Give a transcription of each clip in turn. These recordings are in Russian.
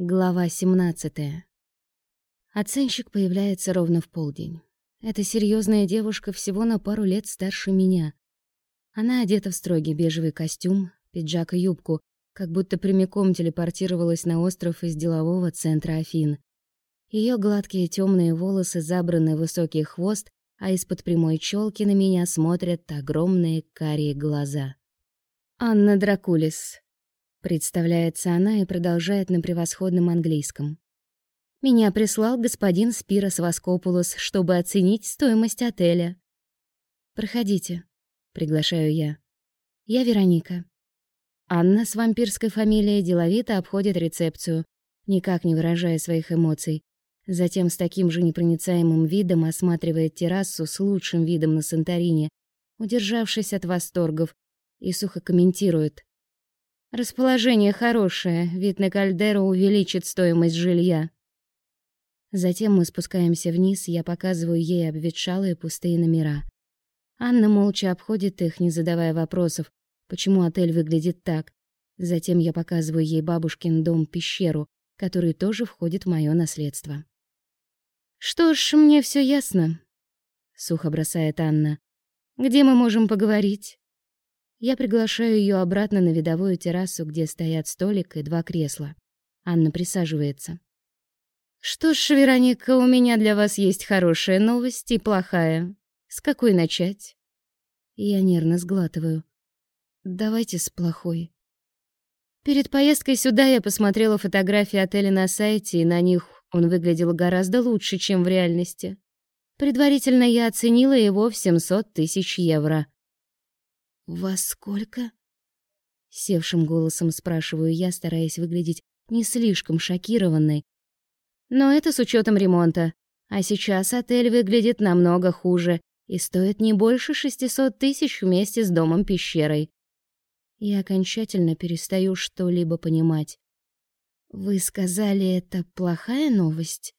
Глава 17. Оценщик появляется ровно в полдень. Это серьезная девушка всего на пару лет старше меня. Она одета в строгий бежевый костюм, пиджак и юбку, как будто прямиком телепортировалась на остров из делового центра Афин. Ее гладкие темные волосы забраны в высокий хвост, а из-под прямой челки на меня смотрят огромные карие глаза. Анна Дракулис, Представляется она и продолжает на превосходном английском. Меня прислал господин Спирос Воскопулос, чтобы оценить стоимость отеля. Проходите, приглашаю я. Я Вероника. Анна с вампирской фамилией деловито обходит рецепцию, никак не выражая своих эмоций. Затем с таким же непроницаемым видом осматривает террасу с лучшим видом на Санторини, удержавшись от восторгов, и сухо комментирует. Расположение хорошее, вид на кальдеру увеличит стоимость жилья. Затем мы спускаемся вниз, я показываю ей обветшалые пустые номера. Анна молча обходит их, не задавая вопросов, почему отель выглядит так. Затем я показываю ей бабушкин дом-пещеру, который тоже входит в моё наследство. «Что ж, мне всё ясно», — сухо бросает Анна. «Где мы можем поговорить?» Я приглашаю ее обратно на видовую террасу, где стоят столик и два кресла. Анна присаживается. Что ж, Вероника, у меня для вас есть хорошая новость и плохая. С какой начать? Я нервно сглатываю. Давайте с плохой. Перед поездкой сюда я посмотрела фотографии отеля на сайте, и на них он выглядел гораздо лучше, чем в реальности. Предварительно я оценила его в 700 тысяч евро. «Во сколько?» Севшим голосом спрашиваю я, стараясь выглядеть не слишком шокированной. Но это с учетом ремонта. А сейчас отель выглядит намного хуже и стоит не больше 600 тысяч вместе с домом-пещерой. Я окончательно перестаю что-либо понимать. Вы сказали, это плохая новость?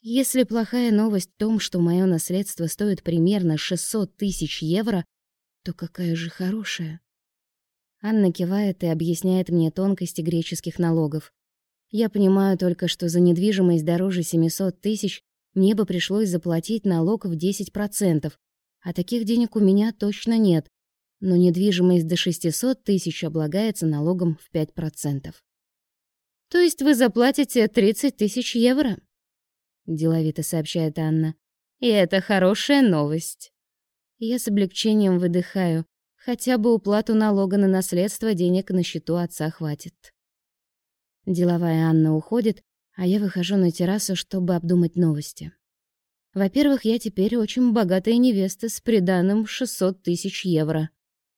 Если плохая новость в том, что мое наследство стоит примерно 600 тысяч евро, то какая же хорошая. Анна кивает и объясняет мне тонкости греческих налогов. Я понимаю только, что за недвижимость дороже 700 тысяч мне бы пришлось заплатить налог в 10%, а таких денег у меня точно нет, но недвижимость до 600 тысяч облагается налогом в 5%. «То есть вы заплатите 30 тысяч евро?» — деловито сообщает Анна. «И это хорошая новость». Я с облегчением выдыхаю. Хотя бы уплату налога на наследство денег на счету отца хватит. Деловая Анна уходит, а я выхожу на террасу, чтобы обдумать новости. Во-первых, я теперь очень богатая невеста с приданым 600 тысяч евро.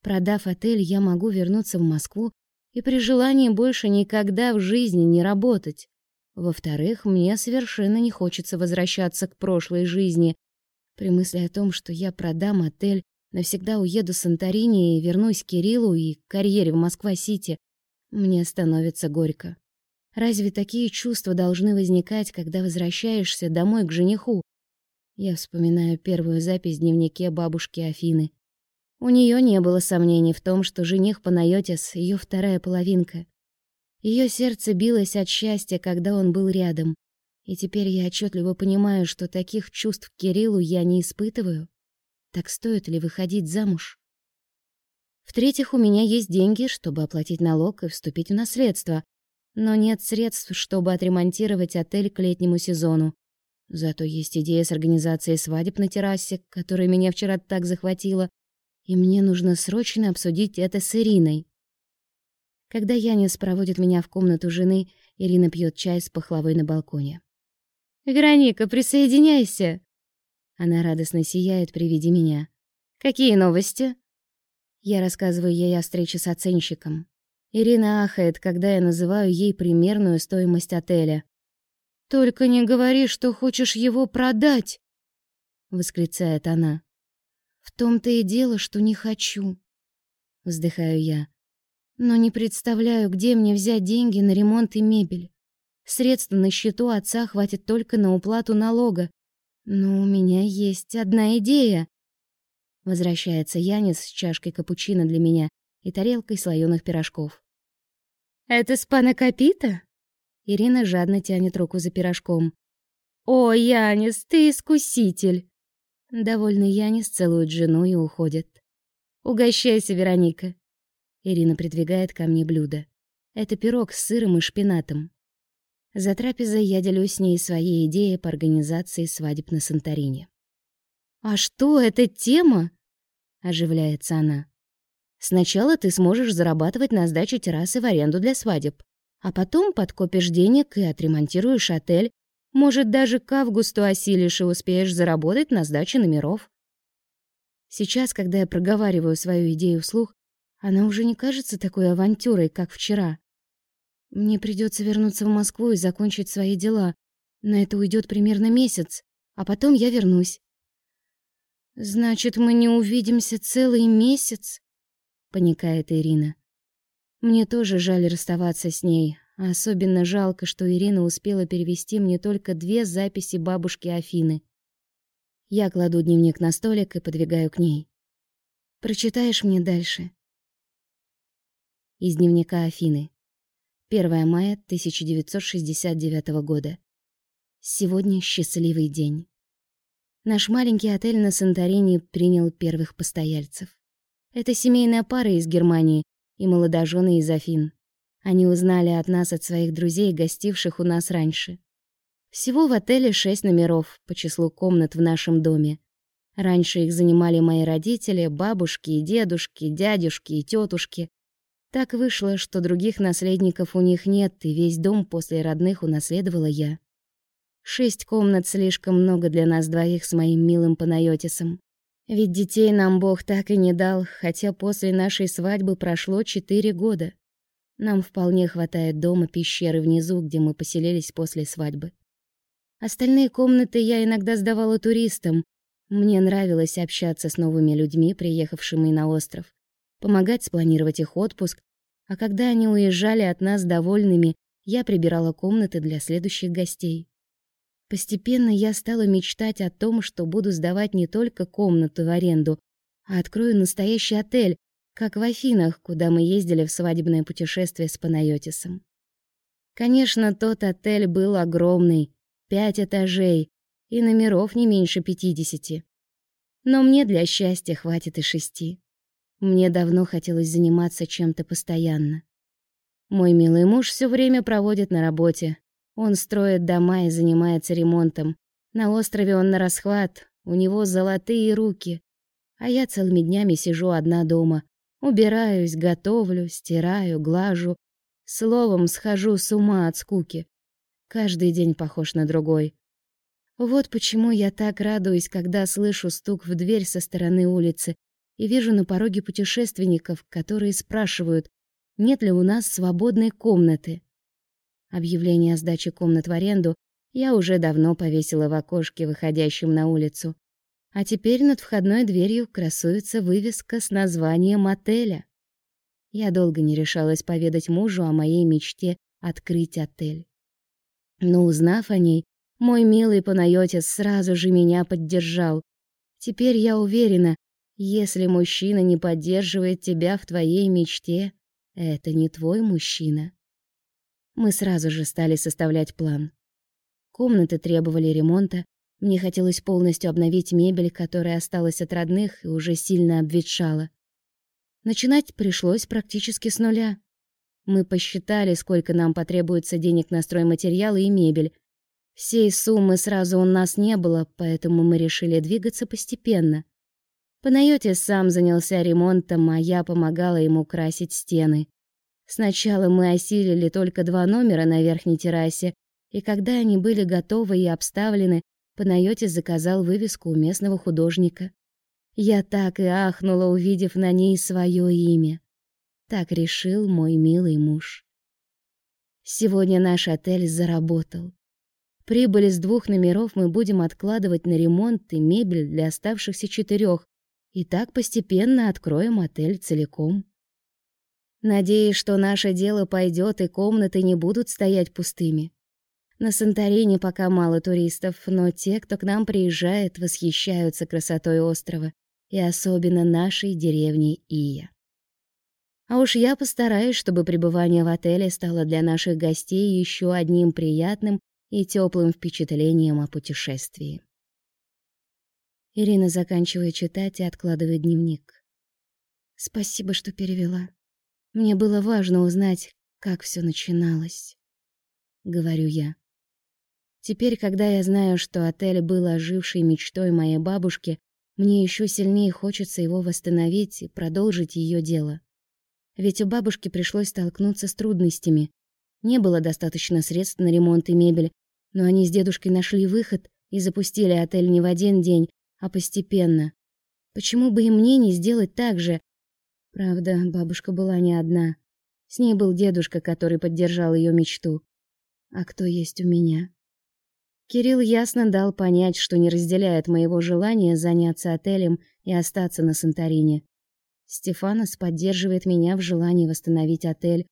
Продав отель, я могу вернуться в Москву и при желании больше никогда в жизни не работать. Во-вторых, мне совершенно не хочется возвращаться к прошлой жизни, при мысли о том, что я продам отель, навсегда уеду с Санторини и вернусь к Кириллу и к карьере в Москва-Сити, мне становится горько. Разве такие чувства должны возникать, когда возвращаешься домой к жениху? Я вспоминаю первую запись в дневнике бабушки Афины. У нее не было сомнений в том, что жених Панайотис — ее вторая половинка. Ее сердце билось от счастья, когда он был рядом. И теперь я отчетливо понимаю, что таких чувств к Кириллу я не испытываю. Так стоит ли выходить замуж? В-третьих, у меня есть деньги, чтобы оплатить налог и вступить в наследство, но нет средств, чтобы отремонтировать отель к летнему сезону. Зато есть идея с организацией свадеб на террасе, которая меня вчера так захватила, и мне нужно срочно обсудить это с Ириной. Когда Янис проводит меня в комнату жены, Ирина пьет чай с пахлавой на балконе. Вероника, присоединяйся. Она радостно сияет при виде меня. Какие новости? Я рассказываю ей о встрече с оценщиком. Ирина ахает, когда я называю ей примерную стоимость отеля. Только не говори, что хочешь его продать, восклицает она. В том-то и дело, что не хочу, вздыхаю я. Но не представляю, где мне взять деньги на ремонт и мебель. Средств на счету отца хватит только на уплату налога. Но у меня есть одна идея. Возвращается Янис с чашкой капучино для меня и тарелкой слоёных пирожков. Это спана капита? Ирина жадно тянет руку за пирожком. «О, Янис, ты искуситель!» Довольный Янис целует жену и уходит. «Угощайся, Вероника!» Ирина придвигает ко мне блюдо. Это пирог с сыром и шпинатом. За трапезой я делюсь с ней своей идеей по организации свадеб на Санторине. «А что, это тема?» — оживляется она. «Сначала ты сможешь зарабатывать на сдаче террасы в аренду для свадеб, а потом подкопишь денег и отремонтируешь отель, может, даже к августу осилишь и успеешь заработать на сдаче номеров. Сейчас, когда я проговариваю свою идею вслух, она уже не кажется такой авантюрой, как вчера. Мне придется вернуться в Москву и закончить свои дела. На это уйдет примерно месяц, а потом я вернусь. Значит, мы не увидимся целый месяц, паникает Ирина. Мне тоже жаль расставаться с ней, Особенно жалко, что Ирина успела перевести мне только две записи бабушки Афины. Я кладу дневник на столик и подвигаю к ней. Прочитаешь мне дальше? Из дневника Афины. 1 мая 1969 года. Сегодня счастливый день. Наш маленький отель на Санторини принял первых постояльцев. Это семейная пара из Германии и молодожены из Афин. Они узнали от нас от своих друзей, гостивших у нас раньше. Всего в отеле шесть номеров по числу комнат в нашем доме. Раньше их занимали мои родители, бабушки и дедушки, дядюшки и тетушки. Так вышло, что других наследников у них нет, и весь дом после родных унаследовала я. Шесть комнат слишком много для нас двоих с моим милым Панайотисом. Ведь детей нам Бог так и не дал, хотя после нашей свадьбы прошло четыре года. Нам вполне хватает дома пещеры внизу, где мы поселились после свадьбы. Остальные комнаты я иногда сдавала туристам. Мне нравилось общаться с новыми людьми, приехавшими на остров, помогать спланировать их отпуск, а когда они уезжали от нас довольными, я прибирала комнаты для следующих гостей. Постепенно я стала мечтать о том, что буду сдавать не только комнату в аренду, а открою настоящий отель, как в Афинах, куда мы ездили в свадебное путешествие с Панайотисом. Конечно, тот отель был огромный, пять этажей, и номеров не меньше пятидесяти. Но мне для счастья хватит и шести. Мне давно хотелось заниматься чем-то постоянно. Мой милый муж все время проводит на работе. Он строит дома и занимается ремонтом. На острове он на расхват, у него золотые руки. А я целыми днями сижу одна дома, Убираюсь, готовлю, стираю, глажу. Словом, схожу с ума от скуки. Каждый день похож на другой. Вот почему я так радуюсь, когда слышу стук в дверь со стороны улицы и вижу на пороге путешественников, которые спрашивают, нет ли у нас свободной комнаты. Объявление о сдаче комнат в аренду я уже давно повесила в окошке, выходящем на улицу. А теперь над входной дверью красуется вывеска с названием отеля. Я долго не решалась поведать мужу о моей мечте открыть отель. Но узнав о ней, мой милый Панайотис сразу же меня поддержал. Теперь я уверена, если мужчина не поддерживает тебя в твоей мечте, это не твой мужчина. Мы сразу же стали составлять план. Комнаты требовали ремонта, мне хотелось полностью обновить мебель, которая осталась от родных и уже сильно обветшала. Начинать пришлось практически с нуля. Мы посчитали, сколько нам потребуется денег на стройматериалы и мебель. Всей суммы сразу у нас не было, поэтому мы решили двигаться постепенно. Панайоти сам занялся ремонтом, а я помогала ему красить стены. Сначала мы осилили только два номера на верхней террасе, и когда они были готовы и обставлены, Панайотис заказал вывеску у местного художника. Я так и ахнула, увидев на ней свое имя. Так решил мой милый муж. Сегодня наш отель заработал. Прибыль из двух номеров мы будем откладывать на ремонт и мебель для оставшихся четырех, и так постепенно откроем отель целиком. Надеюсь, что наше дело пойдет и комнаты не будут стоять пустыми. На Санторини пока мало туристов, но те, кто к нам приезжает, восхищаются красотой острова и особенно нашей деревни Ия. А уж я постараюсь, чтобы пребывание в отеле стало для наших гостей еще одним приятным и теплым впечатлением о путешествии. Ирина заканчивает читать и откладывает дневник. Спасибо, что перевела. Мне было важно узнать, как все начиналось, говорю я. Теперь, когда я знаю, что отель был ожившей мечтой моей бабушки, мне еще сильнее хочется его восстановить и продолжить ее дело. Ведь у бабушки пришлось столкнуться с трудностями. Не было достаточно средств на ремонт и мебель, но они с дедушкой нашли выход и запустили отель не в один день, а постепенно. Почему бы и мне не сделать так же? Правда, бабушка была не одна. С ней был дедушка, который поддержал ее мечту. А кто есть у меня? Кирилл ясно дал понять, что не разделяет моего желания заняться отелем и остаться на Санторини. Стефанос поддерживает меня в желании восстановить отель,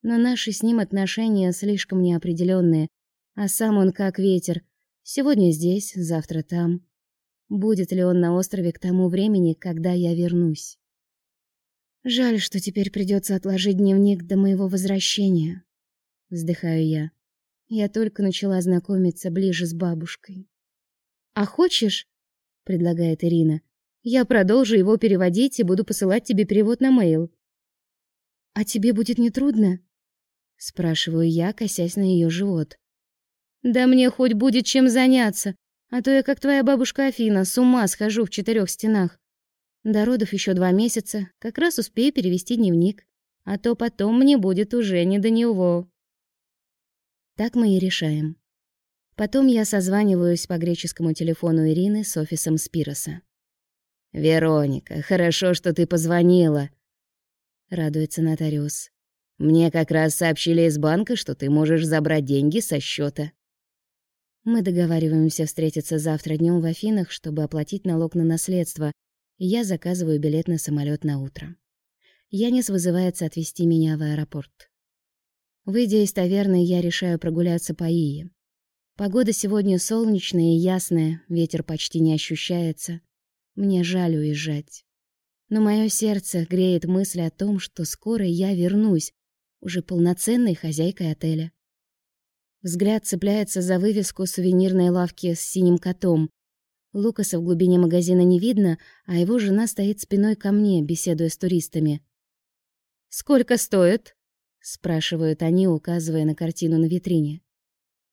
но наши с ним отношения слишком неопределенные, а сам он как ветер. Сегодня здесь, завтра там. Будет ли он на острове к тому времени, когда я вернусь? Жаль, что теперь придется отложить дневник до моего возвращения. Вздыхаю я. Я только начала знакомиться ближе с бабушкой. А хочешь, предлагает Ирина, я продолжу его переводить и буду посылать тебе перевод на мейл. А тебе будет не трудно? спрашиваю я, косясь на ее живот. Да мне хоть будет чем заняться, а то я как твоя бабушка Афина, с ума схожу в четырех стенах. До родов еще два месяца, как раз успею перевести дневник, а то потом мне будет уже не до него. Так мы и решаем. Потом я созваниваюсь по греческому телефону Ирины с офисом Спироса. «Вероника, хорошо, что ты позвонила», — радуется нотариус. «Мне как раз сообщили из банка, что ты можешь забрать деньги со счета. Мы договариваемся встретиться завтра днем в Афинах, чтобы оплатить налог на наследство, я заказываю билет на самолет на утро. Янис вызывается отвезти меня в аэропорт. Выйдя из таверны, я решаю прогуляться по Ие. Погода сегодня солнечная и ясная, ветер почти не ощущается. Мне жаль уезжать. Но мое сердце греет мысль о том, что скоро я вернусь, уже полноценной хозяйкой отеля. Взгляд цепляется за вывеску сувенирной лавки с синим котом. Лукаса в глубине магазина не видно, а его жена стоит спиной ко мне, беседуя с туристами. «Сколько стоит?» — спрашивают они, указывая на картину на витрине.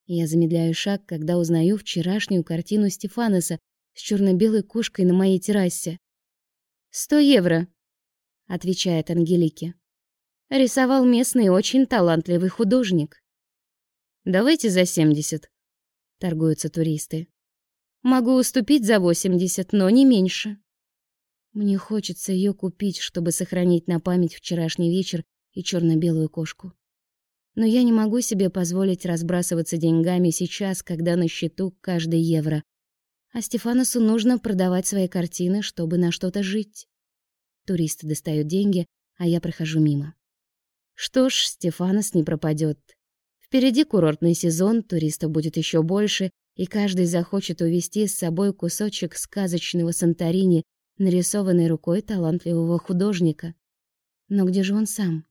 Я замедляю шаг, когда узнаю вчерашнюю картину Стефанеса с черно-белой кошкой на моей террасе. «Сто евро», — отвечает Ангелике. Рисовал местный очень талантливый художник. «Давайте за семьдесят», — торгуются туристы. «Могу уступить за восемьдесят, но не меньше». Мне хочется ее купить, чтобы сохранить на память вчерашний вечер и черно-белую кошку. Но я не могу себе позволить разбрасываться деньгами сейчас, когда на счету каждый евро. А Стефаносу нужно продавать свои картины, чтобы на что-то жить. Туристы достают деньги, а я прохожу мимо. Что ж, Стефанос не пропадет. Впереди курортный сезон, туристов будет еще больше, и каждый захочет увезти с собой кусочек сказочного Санторини, нарисованный рукой талантливого художника. Но где же он сам?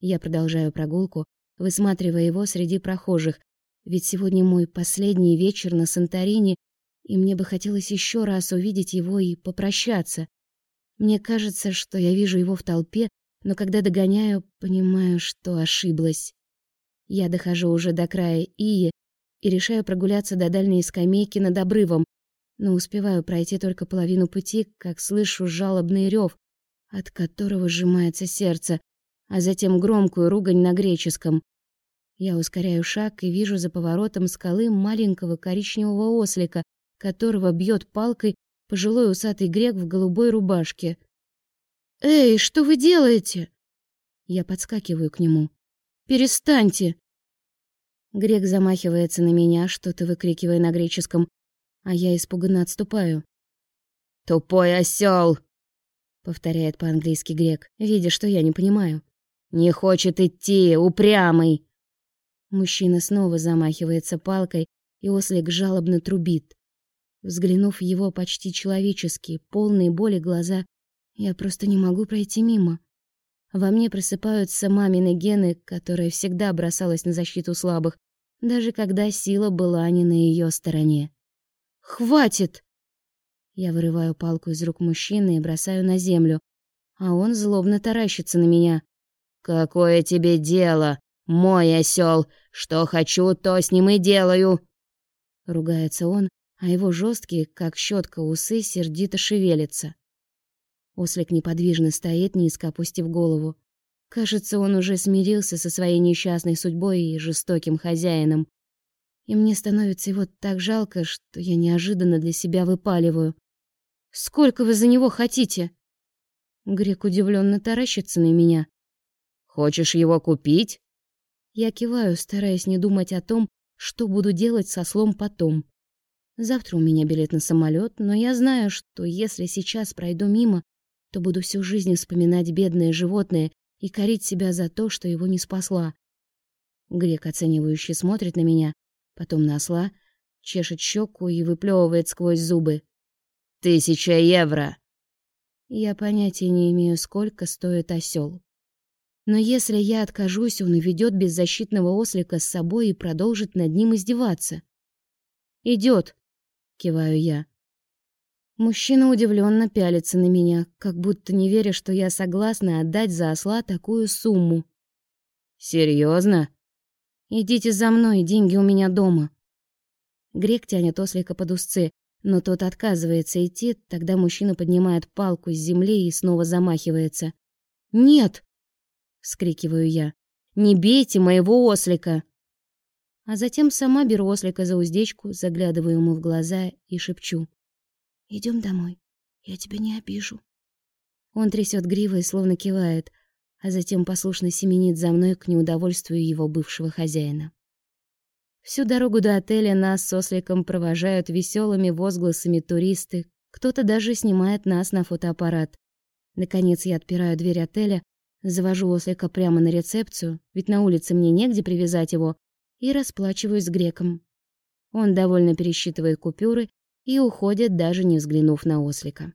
Я продолжаю прогулку, высматривая его среди прохожих, ведь сегодня мой последний вечер на Санторини, и мне бы хотелось еще раз увидеть его и попрощаться. Мне кажется, что я вижу его в толпе, но когда догоняю, понимаю, что ошиблась. Я дохожу уже до края Ии и решаю прогуляться до дальней скамейки над обрывом, но успеваю пройти только половину пути, как слышу жалобный рев, от которого сжимается сердце, а затем громкую ругань на греческом. Я ускоряю шаг и вижу за поворотом скалы маленького коричневого ослика, которого бьет палкой пожилой усатый грек в голубой рубашке. «Эй, что вы делаете?» Я подскакиваю к нему. «Перестаньте!» Грек замахивается на меня, что-то выкрикивая на греческом, а я испуганно отступаю. «Тупой осел! повторяет по-английски Грек, видя, что я не понимаю. «Не хочет идти, упрямый!» Мужчина снова замахивается палкой, и ослик жалобно трубит. Взглянув в его почти человеческие, полные боли глаза, я просто не могу пройти мимо. Во мне просыпаются мамины гены, которая всегда бросалась на защиту слабых, даже когда сила была не на ее стороне. «Хватит!» Я вырываю палку из рук мужчины и бросаю на землю, а он злобно таращится на меня. «Какое тебе дело, мой осел? Что хочу, то с ним и делаю!» Ругается он, а его жесткие, как щетка, усы сердито шевелятся. Ослик неподвижно стоит, низко опустив голову. Кажется, он уже смирился со своей несчастной судьбой и жестоким хозяином. И мне становится его так жалко, что я неожиданно для себя выпаливаю. «Сколько вы за него хотите?» Грек удивленно таращится на меня. «Хочешь его купить?» Я киваю, стараясь не думать о том, что буду делать со слом потом. Завтра у меня билет на самолет, но я знаю, что если сейчас пройду мимо, то буду всю жизнь вспоминать бедное животное и корить себя за то, что его не спасла. Грек оценивающе смотрит на меня, потом на осла, чешет щеку и выплевывает сквозь зубы. «Тысяча евро!» Я понятия не имею, сколько стоит осел. Но если я откажусь, он уведет беззащитного ослика с собой и продолжит над ним издеваться. Идет, киваю я. Мужчина удивленно пялится на меня, как будто не веря, что я согласна отдать за осла такую сумму. Серьезно? Идите за мной, деньги у меня дома. Грек тянет ослика под узцы, но тот отказывается идти, тогда мужчина поднимает палку с земли и снова замахивается. «Нет!» — вскрикиваю я. «Не бейте моего ослика!» А затем сама беру ослика за уздечку, заглядываю ему в глаза и шепчу. Идем домой, я тебя не обижу». Он трясет гривой, словно кивает, а затем послушно семенит за мной к неудовольствию его бывшего хозяина. Всю дорогу до отеля нас с осликом провожают веселыми возгласами туристы, кто-то даже снимает нас на фотоаппарат. Наконец я отпираю дверь отеля, завожу ослика прямо на рецепцию, ведь на улице мне негде привязать его, и расплачиваюсь с греком. Он довольно пересчитывает купюры и уходит, даже не взглянув на ослика.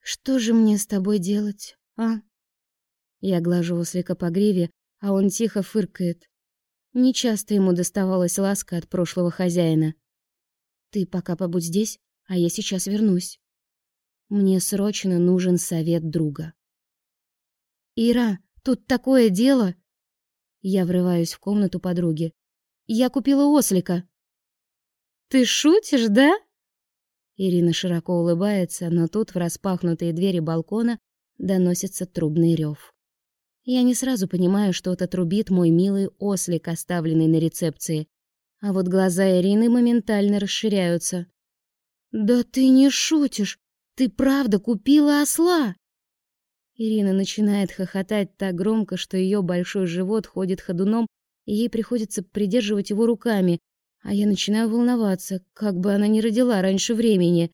«Что же мне с тобой делать, а?» Я глажу ослика по гриве, а он тихо фыркает. Нечасто ему доставалась ласка от прошлого хозяина. «Ты пока побудь здесь, а я сейчас вернусь. Мне срочно нужен совет друга». «Ира, тут такое дело!» Я врываюсь в комнату подруги. «Я купила ослика!» Ты шутишь, да? Ирина широко улыбается, но тут в распахнутые двери балкона доносится трубный рев. Я не сразу понимаю, что это трубит мой милый ослик, оставленный на рецепции. А вот глаза Ирины моментально расширяются. «Да ты не шутишь! Ты правда купила осла?» Ирина начинает хохотать так громко, что ее большой живот ходит ходуном, и ей приходится придерживать его руками, а я начинаю волноваться, как бы она не родила раньше времени.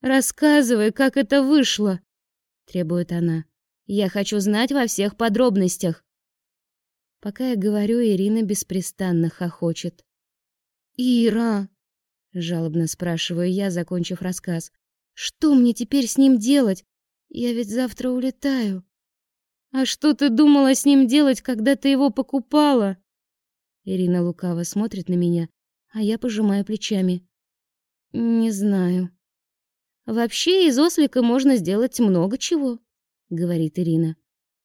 «Рассказывай, как это вышло!» — требует она. «Я хочу знать во всех подробностях!» Пока я говорю, Ирина беспрестанно хохочет. «Ира!» — жалобно спрашиваю я, закончив рассказ. «Что мне теперь с ним делать? Я ведь завтра улетаю». «А что ты думала с ним делать, когда ты его покупала?» Ирина лукаво смотрит на меня, а я пожимаю плечами. Не знаю. Вообще из ослика можно сделать много чего, говорит Ирина.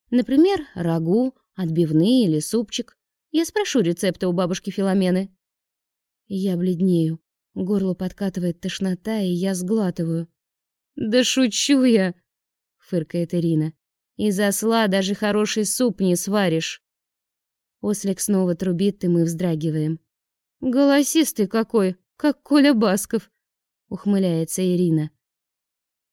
Например, рагу, отбивные или супчик. Я спрошу рецепты у бабушки Филомены. Я бледнею. Горло подкатывает тошнота, и я сглатываю. Да шучу я, фыркает Ирина. Из осла даже хороший суп не сваришь. Ослик снова трубит, и мы вздрагиваем. «Голосистый какой, как Коля Басков!» — ухмыляется Ирина.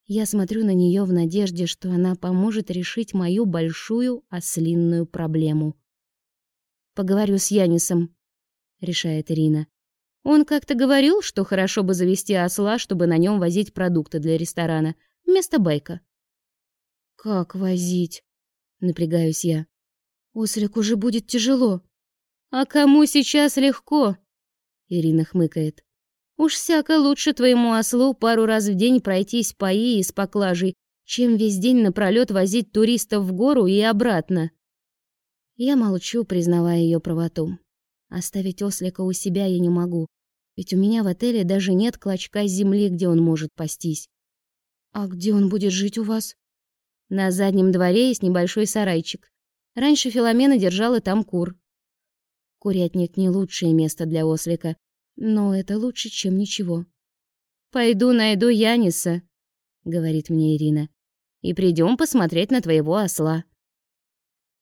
Я смотрю на нее в надежде, что она поможет решить мою большую ослинную проблему. «Поговорю с Янисом», — решает Ирина. «Он как-то говорил, что хорошо бы завести осла, чтобы на нем возить продукты для ресторана, вместо байка». «Как возить?» — напрягаюсь я. Ослик уже будет тяжело. А кому сейчас легко? Ирина хмыкает. Уж всяко лучше твоему ослу пару раз в день пройтись по и с поклажей, чем весь день напролёт возить туристов в гору и обратно. Я молчу, признавая ее правоту. Оставить ослика у себя я не могу, ведь у меня в отеле даже нет клочка земли, где он может пастись. А где он будет жить у вас? На заднем дворе есть небольшой сарайчик. Раньше Филомена держала там кур. Курятник не лучшее место для ослика, но это лучше, чем ничего. «Пойду найду Яниса», — говорит мне Ирина, «и придем посмотреть на твоего осла».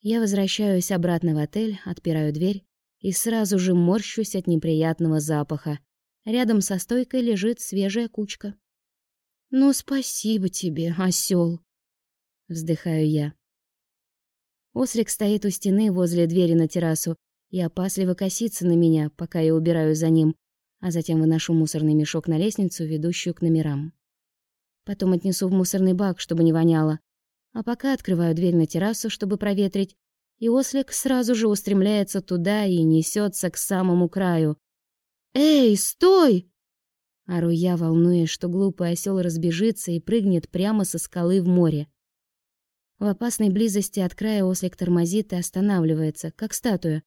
Я возвращаюсь обратно в отель, отпираю дверь и сразу же морщусь от неприятного запаха. Рядом со стойкой лежит свежая кучка. «Ну, спасибо тебе, осел, вздыхаю я. Ослик стоит у стены возле двери на террасу и опасливо косится на меня, пока я убираю за ним, а затем выношу мусорный мешок на лестницу, ведущую к номерам. Потом отнесу в мусорный бак, чтобы не воняло, а пока открываю дверь на террасу, чтобы проветрить, и ослик сразу же устремляется туда и несется к самому краю. «Эй, стой!» Ору я, волнуясь, что глупый осел разбежится и прыгнет прямо со скалы в море. В опасной близости от края ослик тормозит и останавливается, как статуя.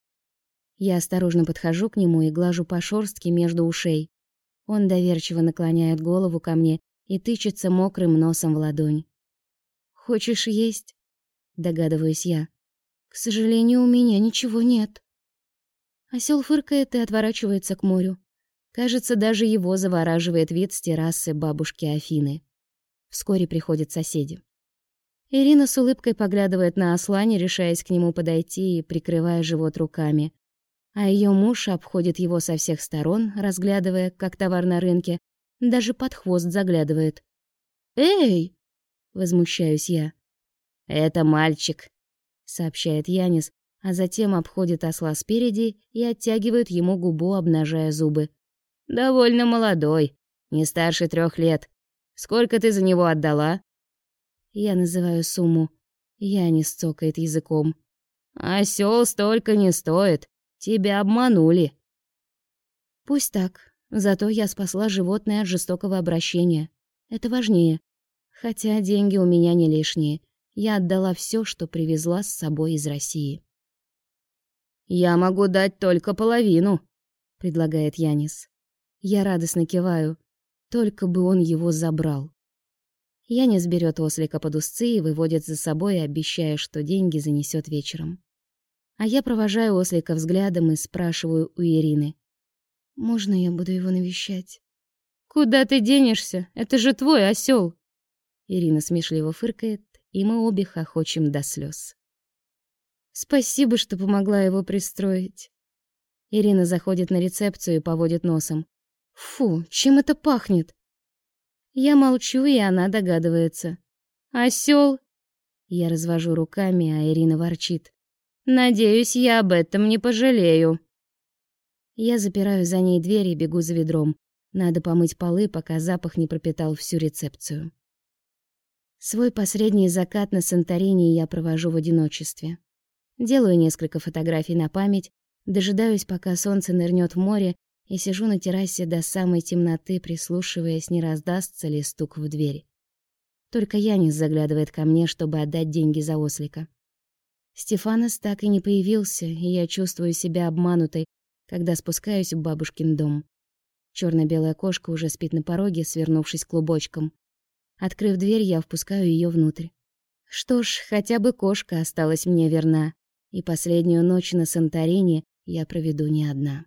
Я осторожно подхожу к нему и глажу по шорстке между ушей. Он доверчиво наклоняет голову ко мне и тычется мокрым носом в ладонь. «Хочешь есть?» — догадываюсь я. «К сожалению, у меня ничего нет». Осел фыркает и отворачивается к морю. Кажется, даже его завораживает вид с террасы бабушки Афины. Вскоре приходят соседи. Ирина с улыбкой поглядывает на осла, не решаясь к нему подойти и прикрывая живот руками. А ее муж обходит его со всех сторон, разглядывая, как товар на рынке, даже под хвост заглядывает. «Эй!» — возмущаюсь я. «Это мальчик», — сообщает Янис, а затем обходит осла спереди и оттягивает ему губу, обнажая зубы. «Довольно молодой, не старше трех лет. Сколько ты за него отдала?» Я называю сумму. Я не цокает языком. «Осёл столько не стоит. Тебя обманули». Пусть так. Зато я спасла животное от жестокого обращения. Это важнее. Хотя деньги у меня не лишние. Я отдала все, что привезла с собой из России. «Я могу дать только половину», — предлагает Янис. Я радостно киваю. Только бы он его забрал. Янис берет ослика под узцы и выводит за собой, обещая, что деньги занесет вечером. А я провожаю ослика взглядом и спрашиваю у Ирины. «Можно я буду его навещать?» «Куда ты денешься? Это же твой осел. Ирина смешливо фыркает, и мы обе хохочем до слез. «Спасибо, что помогла его пристроить». Ирина заходит на рецепцию и поводит носом. «Фу, чем это пахнет?» Я молчу, и она догадывается. Осел. Я развожу руками, а Ирина ворчит. Надеюсь, я об этом не пожалею. Я запираю за ней дверь и бегу за ведром. Надо помыть полы, пока запах не пропитал всю рецепцию. Свой последний закат на Санторини я провожу в одиночестве. Делаю несколько фотографий на память, дожидаюсь, пока солнце нырнет в море, и сижу на террасе до самой темноты, прислушиваясь, не раздастся ли стук в дверь. Только Янис заглядывает ко мне, чтобы отдать деньги за ослика. Стефанос так и не появился, и я чувствую себя обманутой, когда спускаюсь в бабушкин дом. черно белая кошка уже спит на пороге, свернувшись клубочком. Открыв дверь, я впускаю ее внутрь. Что ж, хотя бы кошка осталась мне верна, и последнюю ночь на Санторини я проведу не одна.